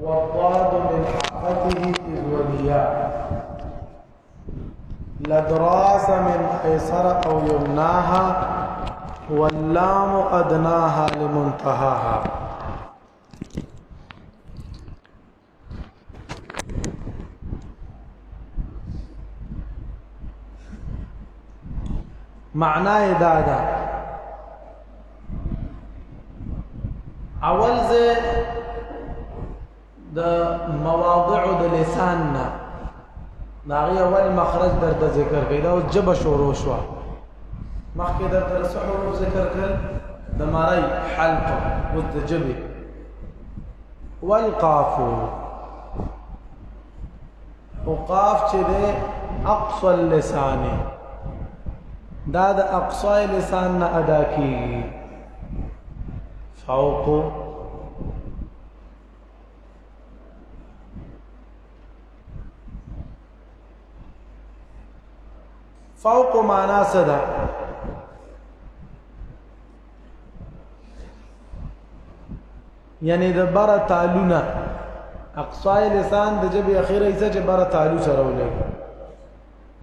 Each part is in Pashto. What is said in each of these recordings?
والضاد من حقته إذ لدراس من ايسر او يمناها واللام ادناها لمنتهاها معنى دا دا اول زه د مواضع د لسان نه داغه اول مخرج درته ذکر کړي دا اوس جبه شروع شو مخکې درته سحور ذکر کړ د مارای حلقه او د جبه والقاف او قاف چې ده اقصى اللسان دا د اقصى لسان نه ادا کیږي فوق فوق معنا څه ده یعنی د بره تعالونه اقصای لسان د جبې اخیره ایسه چې بره تعالو سره ولګي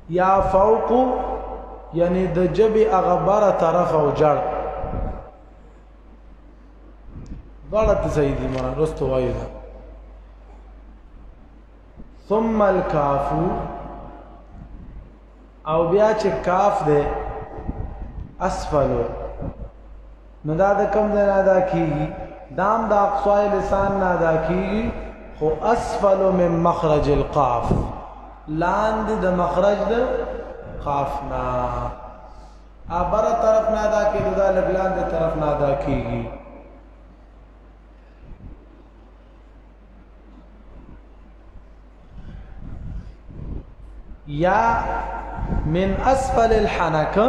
یا فوق یعنی د جبې هغه بره طرف او جړ دواړه ته صحیح دي مرا رستو وایي دا ثم الكافو او بیا چې کاف ده اسفل نو دا د کم ځای نه ادا کیږي دام د دا اقصای لسان نه ادا کیږي خو اسفل من مخرج القاف لاندې د مخرج د قاف نه ابر طرف نه ادا کیږي دا لګلان د طرف نه ادا کیږي یا من اسفل الحنک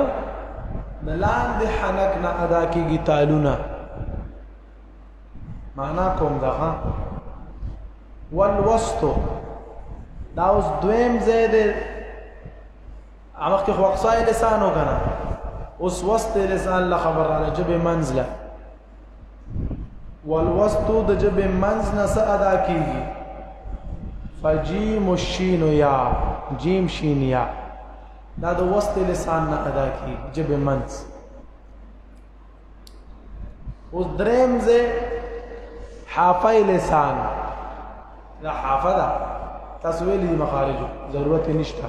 دلان د حنک نه ادا کیږي تالونه معنا کوم دا ها والوسط دا اوس دویم زید امخ کې خو اقصای لسانو کنه اوس وسط لسان لا خبر را جب منزله والوستو د جبه منز نه څه ادا کیږي فجیم الشین یا جیم شین یا دا د وست لسان نه ادا کیږي جبه منز اوس دریم زه حافه لسان دا حافه ده تاسو ویلي مخارج ضرورت نشته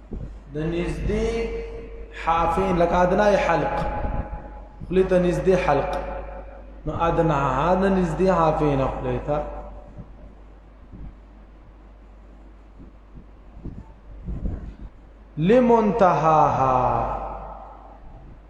د نږدې حافین لکه ادنا حلق خلی ته نږدې حلق نو ادنا هدا نږدې حافین خلی ته لمنتهاها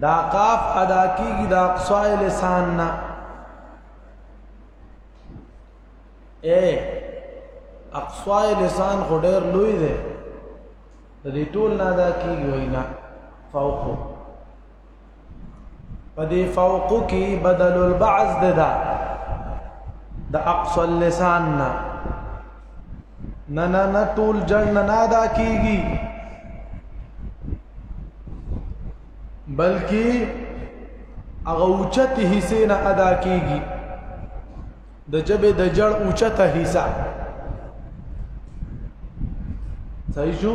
دا قاف ادا کیږي د اقصا لسان نه اے اقصا لسان خو ډیر لوی دی د دې ټول نه ادا کیږي وینا فوقو په دې فوق کې بدل البعض ده دا د اقصى اللسان نه نه نه نه ټول جنگ نه ادا کیږي بلکې هغه اوچت حصے نه ادا کیږي د جبه د جړ اوچت حصہ صحیح شو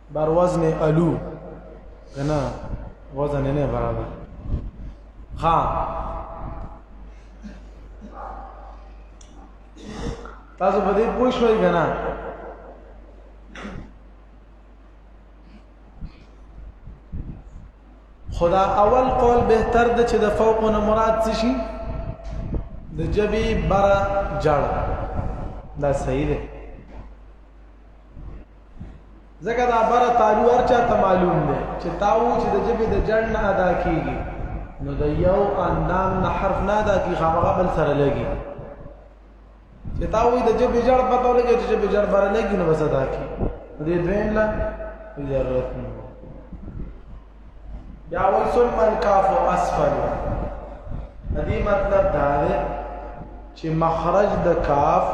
بر وزن الو کنه وزن نه برابر ها تاسو په دې پوه شوي کنه خدا اول قول بهتر ده چې د فوق نه مراد څه شي د جبي برا جړ دا صحیح ده ځکه دا بره تالو هر چا ته معلوم دی چې تاو چې د جبې د جړ نه ادا کیږي نو د یو اندام نه حرف نه ادا کیږي هغه بل سره لګي چې تاو د جبې جړ پته ولګي چې جبې جړ بره لګي نو بس ادا کیږي دې دویم لا ضرورت نه بیا وای ثم الكاف اسفل دې مطلب دا دی چې مخرج د کاف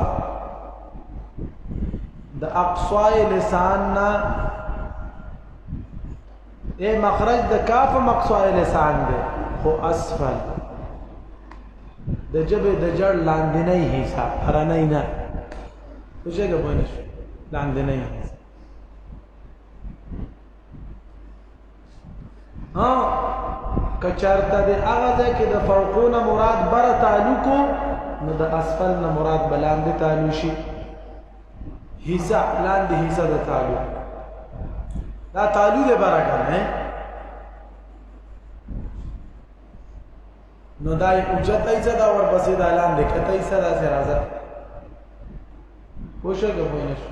د اقصای لسان نه اے مخرج د کاف مقصای لسان دی خو اسفل د جبه د جړ لاندې نه حصہ هرنه نه وجهګه باندې لاندې نه حصہ ها کچارته د هغه ځای کې د فوقونه مراد بر تعلق نو د اسفل نه مراد بلاندې تعلق شي حصہ لاندې حصہ د تعلق دا تعلق به راکنه نو دا اوچت ایسا دا ور پسې دا لاندې کته ایسا دا سره راځه پوښه کوی نشو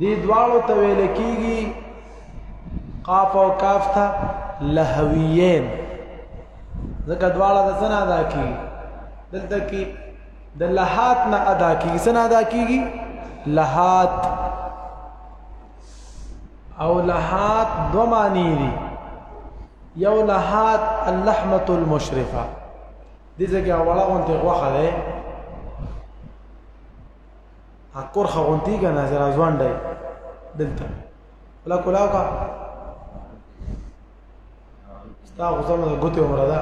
دی دوالو ته ویل کیږي قاف او کاف ته لهویین ځکه دواړه د څنګه ادا کیږي دلته کې د لهات نه ادا کیږي څنګه ادا کیږي لهات او لهات دو معنی دي یو لهات اللحمه المشرفه دې ځکه اوله غونته غوخه ده اکور خونتی کنه زرا ځوان دی دلته ولا کولاو کا ستا خو زمو د ګوتې عمره ده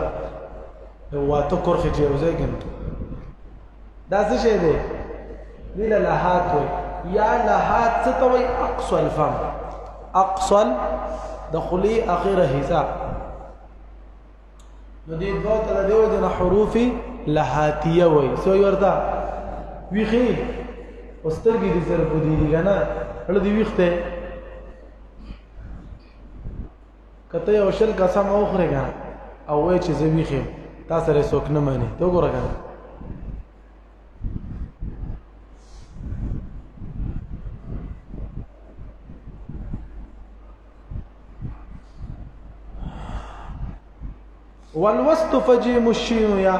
نو واته کرخې چې یو ځای کې نو دا څه شی دی ویل لهات وي یا لهات څه ته وایي اقصى الفم اقصى د خلی اخره حصہ نو دې دوه ته د دیو جن حروف لهاتیه وای سو ورته ویخي اوسترګي دې سره کو دي کنه هله دې ویخته کته یو شل قسم اوخره کنه او وای چې زه ویخم تا سره څوک نه مانی ته ګوره کنه والوست فجيم الشين يا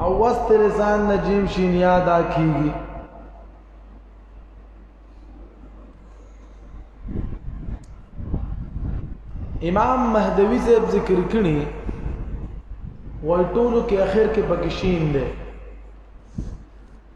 او وست لسان نجیم شین یاد کیږي امام مهدوی صاحب ذکر کړي وای ټولو کې اخر کې پکې شین دی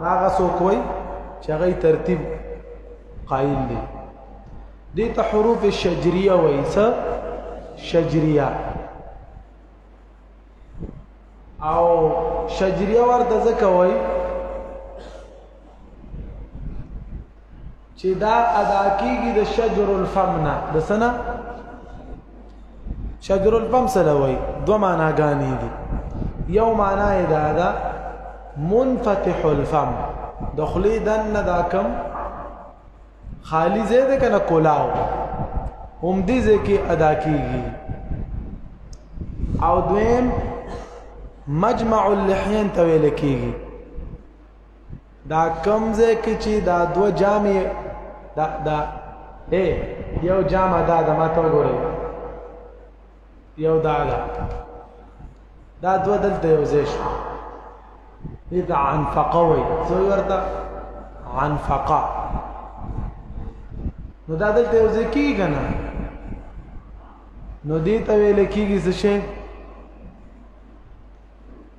هغه سو کوئی چې هغه ترتیب قائل دي دي ته حروف شجریه وایي څه شجریه او شجریه ورته ځکه وایي چې دا ادا کیږي د شجر الفم نه د سنه شجر الفم سره وای دوه معنا غانې دي یو معنا یې دا ده منفتح الفم د خلی دن نه دا کم خالی زید کنه کولاو هم دې ځکه ادا کیږي او دویم مجمع اللحین ته ویل کیږي دا کم ځای کې چې دا دوه جامې دا دا اے یو جامه دا د ماته وګورئ یو دا دا دا دوه دلته یو ځای شو دې ته عنفقه وایي څه ورته عنفقه نو دا دلته یو ځای کېږي که نه نو دې ته ویل کېږي څه شی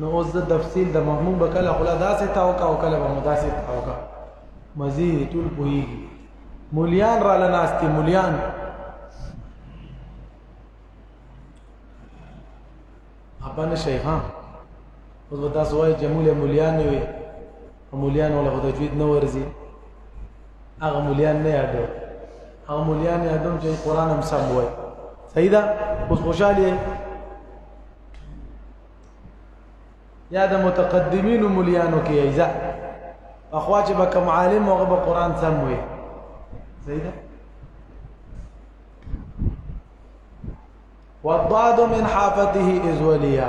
نو اوس د تفصیل د مضمون به کله خلا داسې تاو کا او کله به مو داسې تاو کا مزي ټول پوهیږي مولیان را لناستي مولیان اپن شي ها اوس به تاسو وایي چې مولیان مولیان وي مولیان ولا خدای جوید نه ورزي هغه مولیان نه یادو هغه مولیان یادو چې قران هم سم وایي صحیح ده اوس خوشاله یا د متقدمینو مليانو کې ایزه اخوا چې به کوم عالم هغه به قران سم وي صحیح ده والضاد من حافته ازولیا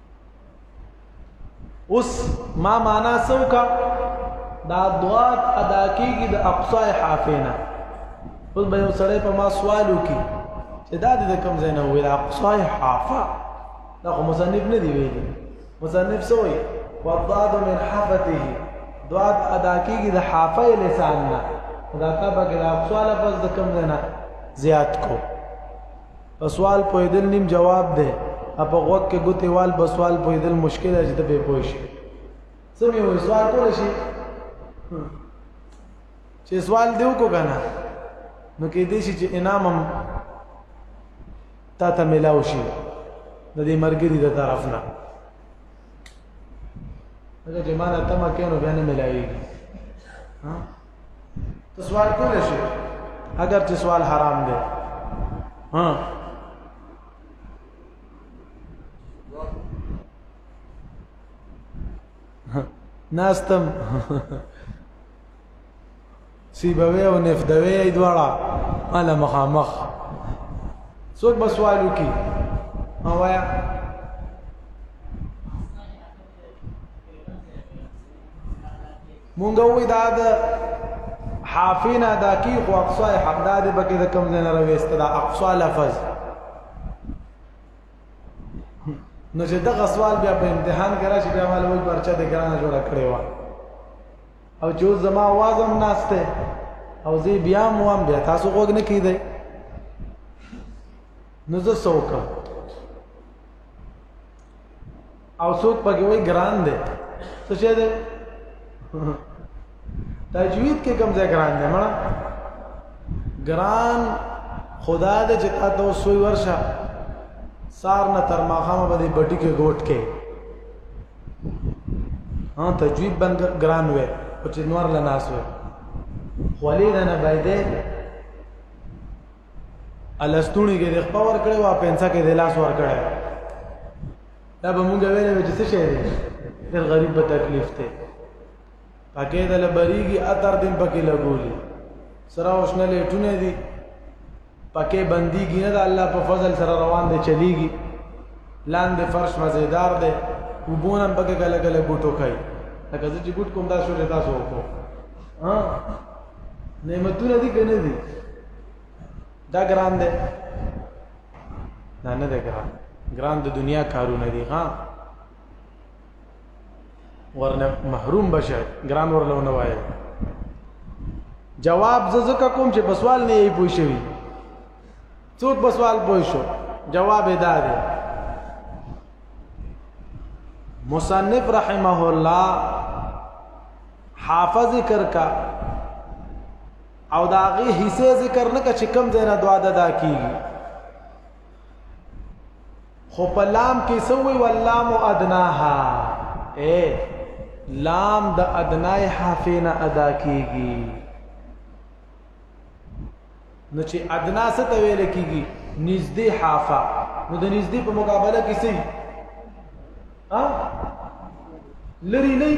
اوس ما معنا سوکا دا دوات ادا کیږي د اقصا حافینا اوس به یو سړی په ما سوال وکي چې دا د کوم ځای نه ویل اقصا حافه دا خو مصنف نه دی ویلي مصنف سوې وضاد من حافته دوات ادا کیږي د حافه لسان نه دا تا به د اقصا لفظ د کوم ځای نه زیات کو په سوال پوهېدل نیم جواب دی او په غوږ کې ګوتې وال په سوال پوهېدل مشکل دی چې ته پرې پوه شې څه مې وایي سوال کولی شي چې سوال دی وکړو که نه نو کېدای شي چې انعام هم تا ته میلاو شي د دې مرګري د طرف نه هغه چې ما نه تمه کینو بیا نه ملایږي ها ته سوال کولای شي اگر چې سوال حرام دی ها ناستم سیبوي او نفدوي دواړه اله مخامخ څوک بسوالو کی اوایا مونږ وې دا د حافینا دا کی خو اقصا حمدا دې بګې د کم زنه راويست دا اقصا لفظ نو چې دغه سوال بیا په امتحان کې راشي بیا مال وای پرچا دې ګرانه جوړه کړې و او جو زما وازم ناشته او زی بیا مو هم بیا تاسو غوګ نه کیدای نو زه سوکم او څوک پکې وای ګران دی څه شه دی تجوید کې کوم ځای ګران دی مړه ګران خدا دې چې تا ته سوی ورشه سار نه تر ماخامه باندې بټی کې ګوټ کې ها تجوید بند ګران وې او چې نور لناس وې خولې نه نه بایده الستونی کې د خپل ور کړی وا پنسا کې د لاس ور کړی دا به مونږ ویلې چې څه شي دی ډېر غریب به تکلیف ته پکې د لبريږي اتر دین پکې لګولي سره اوشنه لټونه دي پکې بنديږي نه د الله په فضل سره روان دي چليږي لاندې فرش مزیدار دی وبونم پکې کله کله ګټو کوي لکه چې ګټ کوم دا شو تاسو وکړو ها نعمتونه دي کنه دي دا ګران دی نه نه دی ګران ګران د دنیا کارونه دي ها ورنه محروم بشه ګران ورله نه وایي جواب ززکه کوم چې بسوال نه یې پوي شوی څوک بسوال پوي شو جواب ادا دی مصنف رحمه الله حافظ ذکر کا او دا غي حصے ذکر نه کا چې کم ځای نه دعا ادا کیږي خو په لام کې سوې واللام ادناها اے لام د ادنای حافظ نه ادا کیږي نو چې ادنا څه ته ویل کیږي نږدې حافه نو د نږدې په مقابله کې څه ها لری نه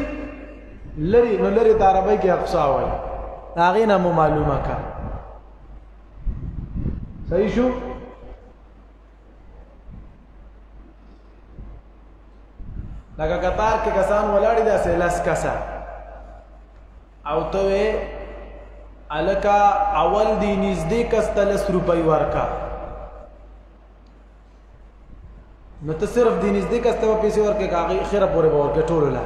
لری نو لری د عربی کې اقصا وای هغه نه معلومه کا صحیح شو لکه قطار کې کسان ولاړی دا سه لاس کسا او ته الکا اول دی نږدې کسته لس روپۍ ورکا نو ته صرف دی نږدې کسته پیسې ورکې کاږي خیره پورې به ورکې ټولو لا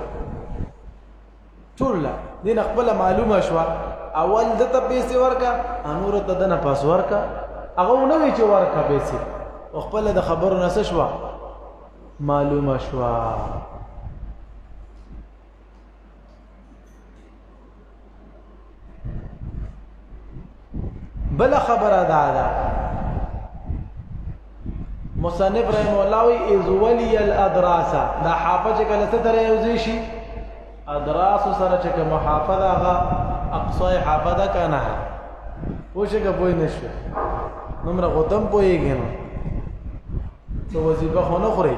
ټول لا دین خپل معلومه شو اول د ته پیسې ورکا انور ته د نه پاس ورکا هغه نو وی چې ورکا پیسې خپل د خبرو نس شو معلومه شو بل خبره دا ده مصنف رحم الله وی از ولی الادراس دا حافظ کله ته درې یوځی شي ادراس سره چې کوم حافظ هغه اقصای حافظ کنه وشګه پوی نشو نمره غدم پویږي نو ته وظیفه خو نه خوري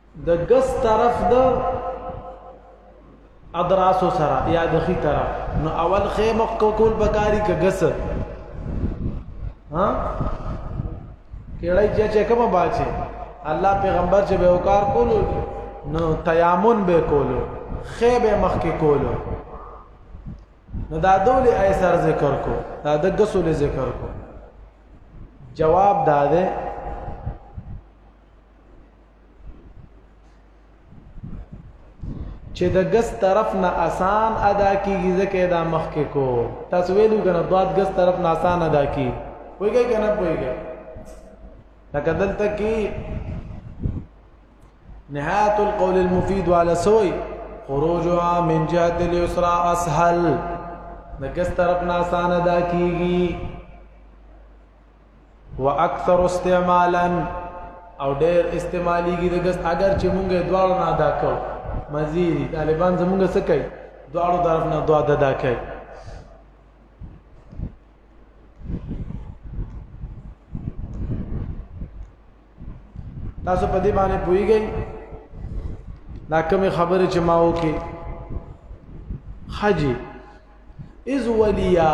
د ګس طرف د ادراسو سره یا د خي طرف نو اول خیمه کول بکاری ک ګس ها کړای چې چې کومه باچه الله پیغمبر چې به وکار کولو نو تیامن به کولو خیبه مخ کې کولو نو دا دول ایثار ذکر کو دا د غسل ذکر کو جواب دا ده چې د ګس طرف نه آسان ادا کیږي ځکه دا مخ کې کو تاسو ویلو کنه دوات ګس طرف نه آسان ادا کی ویګه کنه ویګه لکه دلته کې نهایت القول المفید وعلى سوی خروجها من جهه اليسرى اسهل د ګس طرف نه آسان ادا کیږي واکثر استعمالا او ډېر استعماليږي د ګس اگر چې مونږه دواړو نه ادا کو مزید طالبان زمونږه څه کوي دواړو طرف نه دوا ادا کوي تاسو په دې باندې پوېږئ دا کومه خبره چې ما وکي حجي از ولیا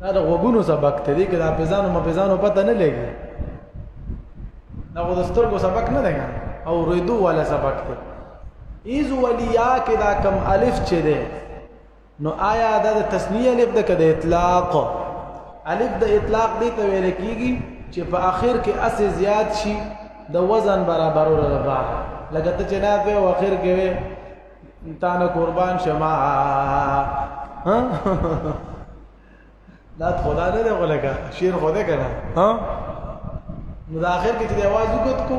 دا د غوګونو سبق ته دی کله حافظانو مفیزانو پته نه لګي دا غو د سترګو سبق نه دی او ریدو والا سبق ته ایز ولیا کې دا کم الف چې ده نو آیا دا د تسنیه الف ده کده اطلاق الف د اطلاق دی ته ویل کیږي چې په اخر کې اس زیات شي د وزن برابرو لپاره لکه ته چې نه په اخر کې تا نه قربان شما ها دا خدا نه دی غلګه شیر خدا کنه ها نو د اخر کې چې आवाज وکړ کو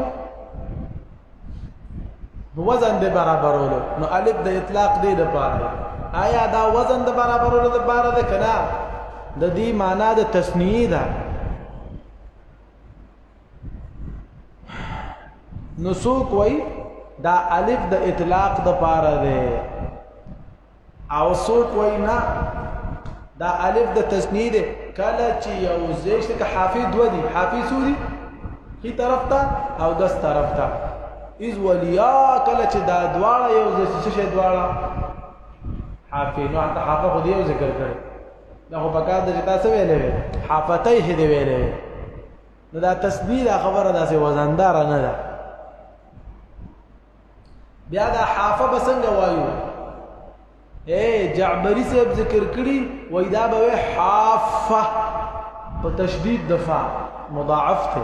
نو وزن به برابرولو نو الف د اطلاق دی د پاره آیا دا وزن د برابرولو د پاره ده کنه د دې معنا د تسنیه ده نو څوک وای دا الف د اطلاق د پاره ده او څوک وای نه دا الف د تسنیه ده کله چې یو زیش ته حافظ دو دي حافظ دي هی طرف ته او دس طرف ته از ولیا کله چې دا دواړه یو زیش شه دواړه حافظ نو حتی حافظ خو یو ذکر کړي دا خو پکار د چې تاسو ویلې حافتې دې ویلې نو دا تسبیح دا خبره داسې وزندار نه ده بیا دا حافه بسنګ وایو اے جعبری صاحب ذکر کړي وای دا به حافه په تشدید دفع مضاعف ته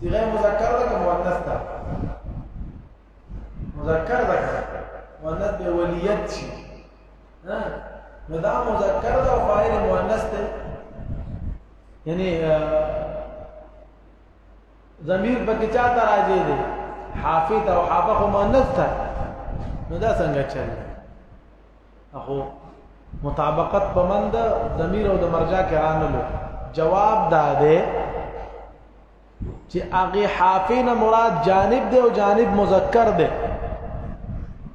صيغه مذکر ده که مؤنث ده مذکر ده که مؤنث به وليت شي ها نو دا مذکر ده او فاعل مؤنث ده یعنی ضمیر پکې چا ته راځي دي حافظ او حافظ مؤنث ده نو دا څنګه چل اخو مطابقت پمند ضمیر او د مرجع کرانو له جواب دا ده چې هغه حافین مراد جانب ده او جانب مذکر ده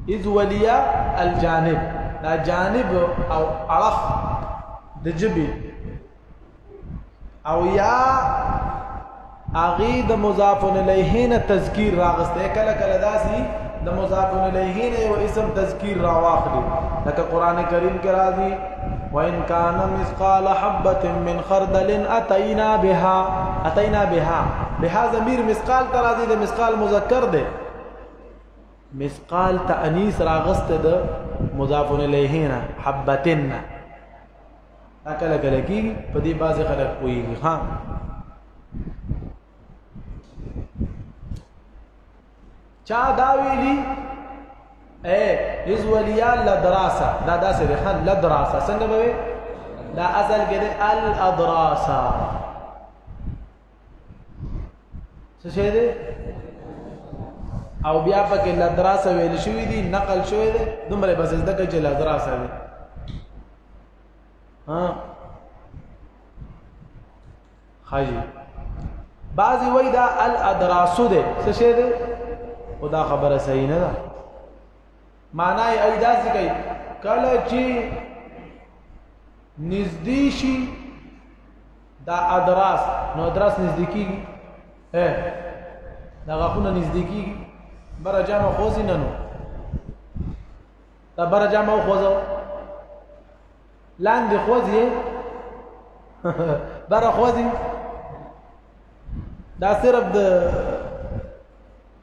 اذ ولیا الجانب دا جانب او عرف د جبی او یا اغي د مضاف الیه نه تذکیر راغسته کله کله داسي د مضاف الیه نه یو اسم تذکیر راواخلي لکه قران کریم کې راځي وان کان مثقال حبه من خردل اتینا بها اتینا بها بها ضمیر مثقال ترازی د مثقال مذکر ده مثقال تانیث راغسته د مضاف الیه نه حبتن دا کله کله کیږي په دې بازي خلک کوي ها چا دا ویلي اے از ولیا لدراسه دا داسې ده خان لدراسه څنګه به دا اصل کې ده الادراسه څه شه دي او بیا پکې لدراسه ویل شوې دي نقل شوې ده دومره بس زده کې چې لدراسه دي ها حاجی بعضی وای دا الادراسو ده څه شه ده او دا خبره صحیح نه ده معنا یې ای داسې کوي کله چې نږدې شي دا ادراس نو ادراس نږدې کیږي اے دا غاخونه نږدې کیږي بر جامه خوځي نه نو دا بر جامه خوځو لاندې خوځي بر خوځي دا صرف د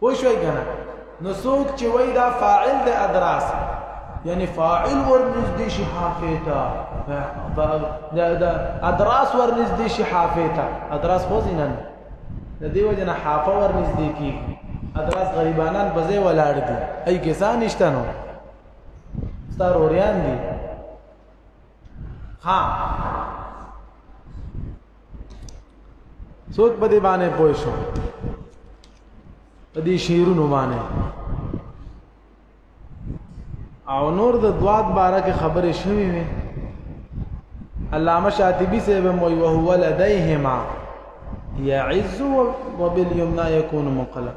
پوه شوي کنه نو څوک چې وای دا فاعل د ادراس یعنی فاعل ورنږدې شي حافظه دا دا ادراس ورنږدې شي حافظه ادراس خو زینن د دې وجنه حافظه ورنږدې کی ادراس غریبانان په ځای ولاړ دي اي کسان نشته نو ستار اوریان دي ها څوک په دې باندې پوه شو په دې شعرونو باندې او نور د دوات باره کې خبرې شوې وي علامه شاطبی صاحب مو یو هو لدیهما یعز وبالیمنا یکون منقلب